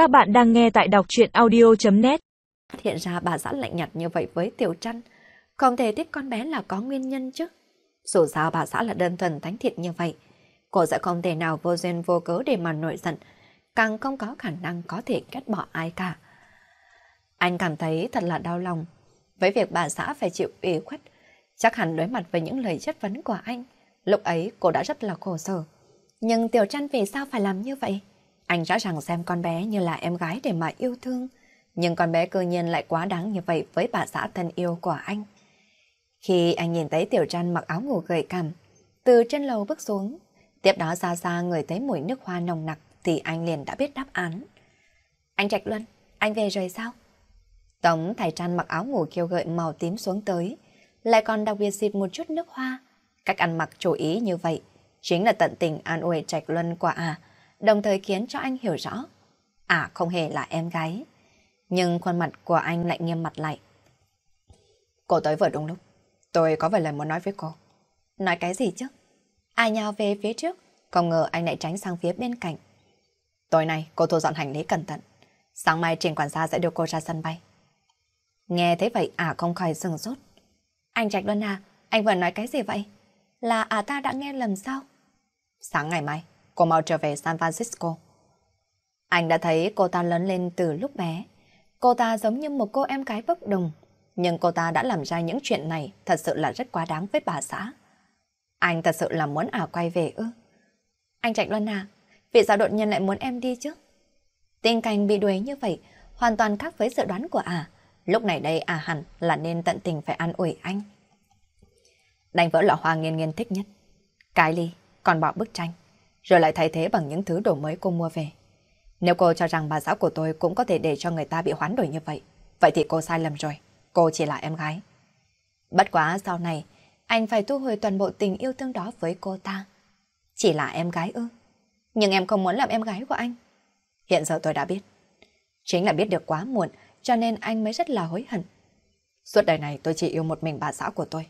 Các bạn đang nghe tại đọc chuyện audio.net Hiện ra bà xã lạnh nhạt như vậy với Tiểu Trăn, không thể thích con bé là có nguyên nhân chứ. Dù sao bà xã là đơn thuần thánh thiện như vậy, cô sẽ không thể nào vô duyên vô cớ để mà nổi giận, càng không có khả năng có thể ghét bỏ ai cả. Anh cảm thấy thật là đau lòng với việc bà xã phải chịu ủy khuất, chắc hẳn đối mặt với những lời chất vấn của anh. Lúc ấy cô đã rất là khổ sở. Nhưng Tiểu Trăn vì sao phải làm như vậy? Anh rõ ràng xem con bé như là em gái để mà yêu thương, nhưng con bé cơ nhiên lại quá đáng như vậy với bà xã thân yêu của anh. Khi anh nhìn thấy Tiểu Trăn mặc áo ngủ gợi cảm, từ trên lầu bước xuống, tiếp đó xa xa người thấy mùi nước hoa nồng nặc thì anh liền đã biết đáp án. Anh Trạch Luân, anh về rồi sao? Tống Thải Trăn mặc áo ngủ kêu gợi màu tím xuống tới, lại còn đặc biệt xịt một chút nước hoa. Cách ăn mặc chủ ý như vậy, chính là tận tình an ủi Trạch Luân quả à, đồng thời khiến cho anh hiểu rõ. À không hề là em gái. Nhưng khuôn mặt của anh lại nghiêm mặt lại. Cô tới vừa đúng lúc. Tôi có vài lời muốn nói với cô. Nói cái gì chứ? Ai nhào về phía trước, không ngờ anh lại tránh sang phía bên cạnh. Tối nay cô thu dọn hành lý cẩn thận. Sáng mai trình quản gia sẽ đưa cô ra sân bay. Nghe thế vậy à không khỏi sừng sốt. Anh Trạch Luân à, anh vừa nói cái gì vậy? Là à ta đã nghe lầm sao? Sáng ngày mai, cô mau trở về San Francisco. Anh đã thấy cô ta lớn lên từ lúc bé. Cô ta giống như một cô em gái bốc đồng. Nhưng cô ta đã làm ra những chuyện này thật sự là rất quá đáng với bà xã. Anh thật sự là muốn à quay về ư? Anh Trạch Luân à, vì sao đột nhiên lại muốn em đi chứ? Tình cảnh bị đuối như vậy hoàn toàn khác với dự đoán của à. Lúc này đây à hẳn là nên tận tình phải an ủi anh. Đánh vỡ lọ hoa nghiên nghiên thích nhất. Cái ly, còn bỏ bức tranh, rồi lại thay thế bằng những thứ đồ mới cô mua về. Nếu cô cho rằng bà giáo của tôi cũng có thể để cho người ta bị hoán đổi như vậy, vậy thì cô sai lầm rồi. Cô chỉ là em gái. Bất quá sau này, anh phải thu hồi toàn bộ tình yêu thương đó với cô ta. Chỉ là em gái ư? Nhưng em không muốn làm em gái của anh. Hiện giờ tôi đã biết. Chính là biết được quá muộn, cho nên anh mới rất là hối hận. Suốt đời này tôi chỉ yêu một mình bà xã của tôi.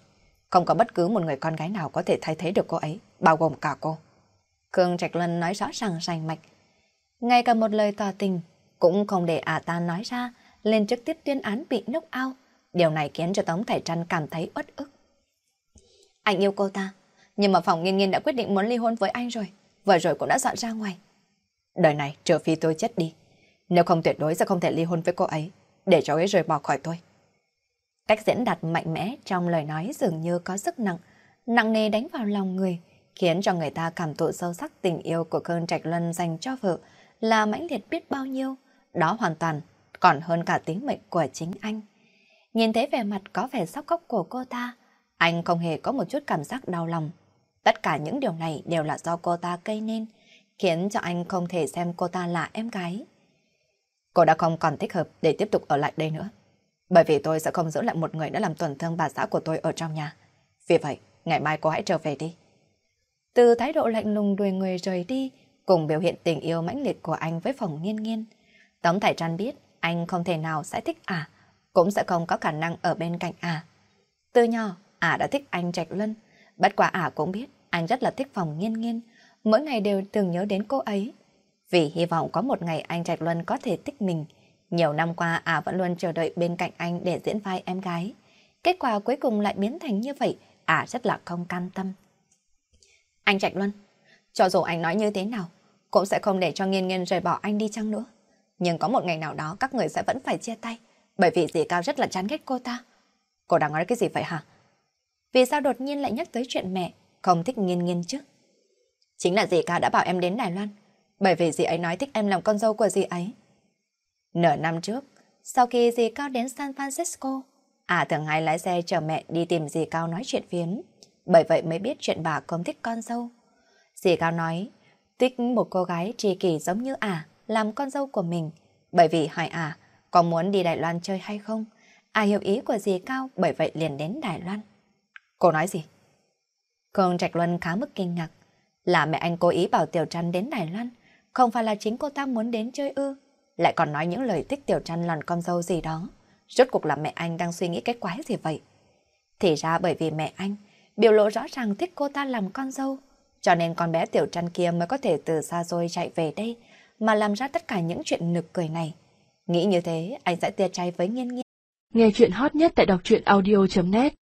Không có bất cứ một người con gái nào có thể thay thế được cô ấy, bao gồm cả cô. Khương Trạch Luân nói rõ ràng rành mạch. Ngay cả một lời tỏ tình, cũng không để ả ta nói ra, lên trực tiếp tuyên án bị nốc ao. Điều này khiến cho Tống Thải Trăn cảm thấy uất ức. Anh yêu cô ta, nhưng mà phòng nghiên nghiên đã quyết định muốn ly hôn với anh rồi. Vừa rồi cũng đã dọn ra ngoài. Đời này trừ phi tôi chết đi. Nếu không tuyệt đối sẽ không thể ly hôn với cô ấy, để cho ấy rời bỏ khỏi tôi. Cách diễn đạt mạnh mẽ trong lời nói dường như có sức nặng, nặng nề đánh vào lòng người, khiến cho người ta cảm thụ sâu sắc tình yêu của cơn trạch luân dành cho vợ là mãnh liệt biết bao nhiêu. Đó hoàn toàn còn hơn cả tính mệnh của chính anh. Nhìn thấy vẻ mặt có vẻ sóc cốc của cô ta, anh không hề có một chút cảm giác đau lòng. Tất cả những điều này đều là do cô ta gây nên, khiến cho anh không thể xem cô ta là em gái. Cô đã không còn thích hợp để tiếp tục ở lại đây nữa. Bởi vì tôi sẽ không giữ lại một người đã làm tổn thương bà xã của tôi ở trong nhà. Vì vậy, ngày mai cô hãy trở về đi. Từ thái độ lạnh lùng đuổi người rời đi, cùng biểu hiện tình yêu mãnh liệt của anh với phòng nghiên nghiên. Tống Thải Trăn biết anh không thể nào sẽ thích à, cũng sẽ không có khả năng ở bên cạnh à. Từ nhỏ, à đã thích anh Trạch Luân, bất quả à cũng biết anh rất là thích phòng nghiên nghiên, mỗi ngày đều từng nhớ đến cô ấy. Vì hy vọng có một ngày anh Trạch Luân có thể thích mình, nhiều năm qua à vẫn luôn chờ đợi bên cạnh anh để diễn vai em gái. Kết quả cuối cùng lại biến thành như vậy, à rất là không cam tâm. Anh Trạch Luân, cho dù anh nói như thế nào, cũng sẽ không để cho nghiên nghiên rời bỏ anh đi chăng nữa. Nhưng có một ngày nào đó các người sẽ vẫn phải chia tay, bởi vì dì Cao rất là chán ghét cô ta. Cô đang nói cái gì vậy hả? Vì sao đột nhiên lại nhắc tới chuyện mẹ, không thích nghiên nghiên chứ? Chính là dì Cao đã bảo em đến Đài Loan, bởi vì dì ấy nói thích em làm con dâu của dì ấy. Nửa năm trước, sau khi dì Cao đến San Francisco, à thường hay lái xe chở mẹ đi tìm dì Cao nói chuyện phiếm, bởi vậy mới biết chuyện bà không thích con dâu. Dì Cao nói, thích một cô gái tri kỷ giống như à, làm con dâu của mình, bởi vì hỏi à, có muốn đi Đài Loan chơi hay không? À hiểu ý của dì Cao, bởi vậy liền đến Đài Loan. Cô nói gì? Cường Trạch Luân khá mức kinh ngạc, là mẹ anh cố ý bảo Tiểu Trăn đến Đài Loan, không phải là chính cô ta muốn đến chơi ư, lại còn nói những lời thích Tiểu Trăn làm con dâu gì đó. Rốt cuộc là mẹ anh đang suy nghĩ cái quái gì vậy? Thì ra bởi vì mẹ anh biểu lộ rõ ràng thích cô ta làm con dâu, cho nên con bé Tiểu Trăn kia mới có thể từ xa xôi chạy về đây, mà làm ra tất cả những chuyện nực cười này. Nghĩ như thế, anh sẽ tia chay với nghiên nghiên. Nghe chuyện hot nhất tại đọc truyện audio.net